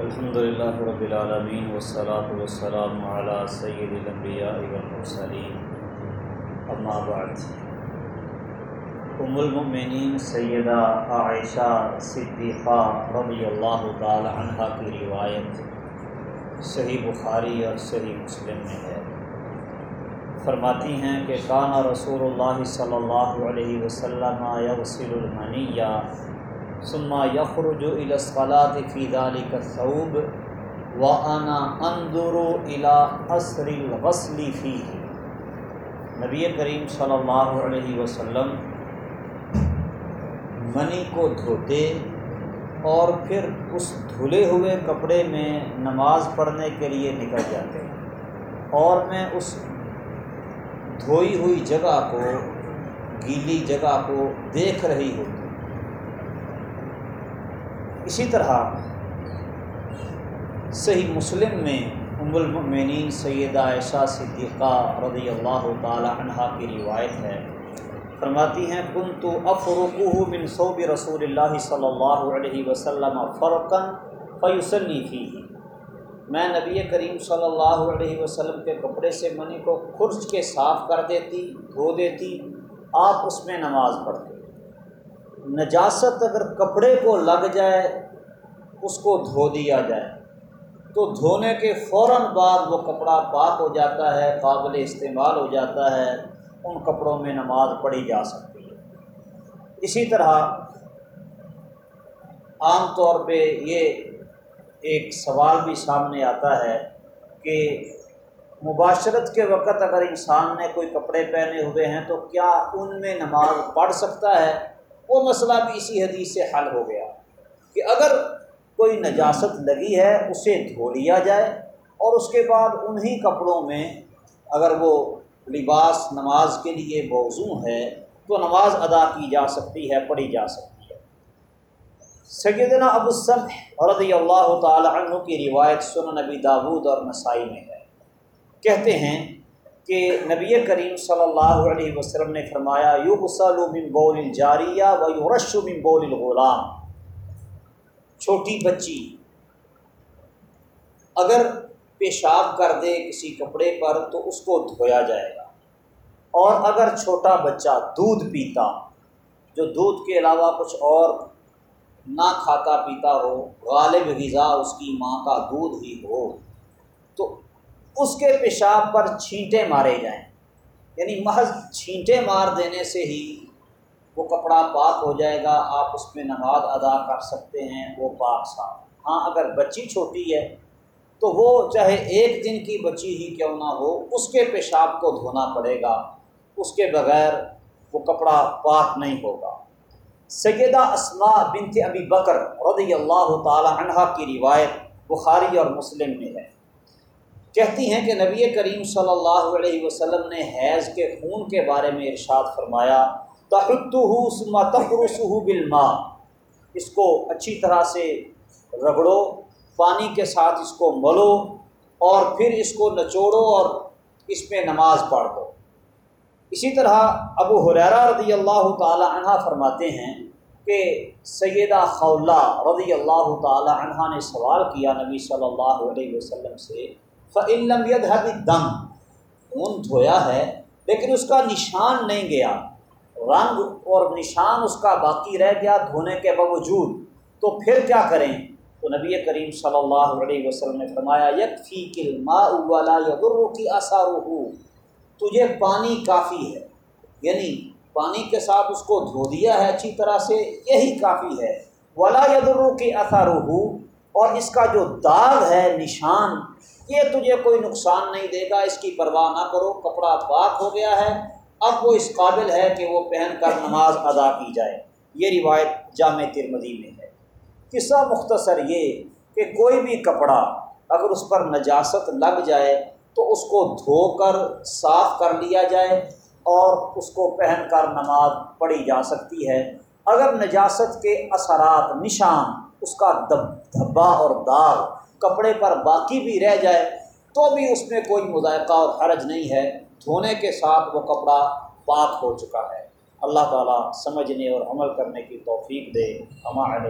الحمد للہ رب العالمین والصلاة والسلام على سید الانبیاء والمرسلین. اما بعد. ام المؤمنین سیدہ عائشہ صدیقہ رضی اللہ تعالی عنہ کی روایت صحیح بخاری اور صحیح مسلم میں ہے. فرماتی ہیں کہ کانا رسول اللہ صلی اللہ علیہ وسلم یغسل المنیہ ثم یخرج الى الصلاة فی ذلك الثوب وانا انظر الى اثر الغسل فیہ نبی کریم صلی اللہ علیہ وسلم منی کو دھوتے اور پھر اس دھلے ہوئے کپڑے میں نماز پڑھنے کے لیے نکل جاتے اور میں اس دھوئی ہوئی جگہ کو، گیلی جگہ کو دیکھ رہی ہوتی۔ اسی طرح صحیح مسلم میں ام المؤمنین سیدہ عائشہ صدیقہ رضی اللہ تعالی عنہ کی روایت ہے۔ فرماتی ہیں کن تو افرقہ من صوب رسول اللہ صلی اللہ علیہ وسلم فرقن فیوسنی فی میں نبی کریم صلی اللہ علیہ وسلم کے کپڑے سے منی کو خرچ کے صاف کر دیتی، دھو دیتی، آپ اس میں نماز پڑھتے۔ نجاست اگر کپڑے کو لگ جائے، اس کو دھو دیا جائے۔ تو دھونے کے فوراً بعد وہ کپڑا پاک ہو جاتا ہے، قابل استعمال ہو جاتا ہے، ان کپڑوں میں نماز پڑھی جا سکتی ہے۔ اسی طرح عام طور پہ یہ ایک سوال بھی سامنے آتا ہے کہ مباشرت کے وقت اگر انسان نے کوئی کپڑے پہنے ہوئے ہیں تو کیا ان میں نماز پڑھ سکتا ہے؟ وہ مسئلہ بھی اسی حدیث سے حل ہو گیا کہ اگر کوئی نجاست لگی ہے، اسے دھو لیا جائے اور اس کے بعد انہی کپڑوں میں اگر وہ لباس نماز کے لیے موزوں ہے تو نماز ادا کی جا سکتی ہے، پڑھی جا سکتی ہے۔ سیدنا ابو السلم رضی اللہ تعالی عنہ کی روایت سن نبی داود اور نسائی میں ہے۔ کہتے ہیں کہ نبی کریم صلی اللہ علیہ وسلم نے فرمایا یو من بول الجاریہ و یورش من بول الغلام۔ چھوٹی بچی اگر پیشاب کر دے کسی کپڑے پر تو اس کو دھویا جائے گا۔ اور اگر چھوٹا بچہ دودھ پیتا، جو دودھ کے علاوہ کچھ اور نہ کھاتا پیتا ہو، غالب غذا اس کی ماں کا دودھ ہی ہو۔ اس کے پیشاب پر چھینٹے مارے جائیں۔ یعنی محض چھینٹے مار دینے سے ہی وہ کپڑا پاک ہو جائے گا، آپ اس میں نماز ادا کر سکتے ہیں، وہ پاک صاف۔ ہاں اگر بچی چھوٹی ہے تو وہ چاہے ایک دن کی بچی ہی کیوں نہ ہو، اس کے پیشاب کو دھونا پڑے گا۔ اس کے بغیر وہ کپڑا پاک نہیں ہوگا۔ سیدہ اسما بنت ابی بکر رضی اللہ تعالی عنہ کی روایت بخاری اور مسلم میں ہے۔ کہتی ہیں کہ نبی کریم صلی اللہ علیہ وسلم نے حیض کے خون کے بارے میں ارشاد فرمایا تحت ہو تفرس بالما اس کو اچھی طرح سے رگڑو، پانی کے ساتھ اس کو ملو اور پھر اس کو نچوڑو اور اس میں نماز پڑھ دو اسی طرح ابو حریرہ رضی اللہ تعالی عنہ فرماتے ہیں کہ سیدہ خولہ رضی اللہ تعالی عنہ نے سوال کیا نبی صلی اللہ علیہ وسلم سے فعلم یدھب دم خون دھویا ہے، لیکن اس کا نشان نہیں گیا۔ رنگ اور نشان اس کا باقی رہ گیا دھونے کے باوجود۔ تو پھر کیا کریں؟ تو نبی کریم صلی اللہ علیہ وسلم نے فرمایا یک فی کل ما اولا یدر کی آثار تجھے پانی کافی ہے۔ یعنی پانی کے ساتھ اس کو دھو دیا ہے اچھی طرح سے، یہی کافی ہے۔ ولا یدر کی اثر اور اس کا جو داغ ہے، نشان، یہ تجھے کوئی نقصان نہیں دے گا۔ اس کی پرواہ نہ کرو، کپڑا پاک ہو گیا ہے۔ اب وہ اس قابل ہے کہ وہ پہن کر نماز ادا کی جائے۔ یہ روایت جامع ترمدی میں ہے۔ قصہ مختصر یہ کہ کوئی بھی کپڑا اگر اس پر نجاست لگ جائے تو اس کو دھو کر صاف کر لیا جائے اور اس کو پہن کر نماز پڑھی جا سکتی ہے۔ اگر نجاست کے اثرات، نشان اس کا دب، دھبا اور داغ کپڑے پر باقی بھی رہ جائے، تو بھی اس میں کوئی مذائقہ اور حرج نہیں ہے۔ دھونے کے ساتھ وہ کپڑا پاک ہو چکا ہے۔ اللہ تعالیٰ سمجھنے اور عمل کرنے کی توفیق دے۔ ہمارے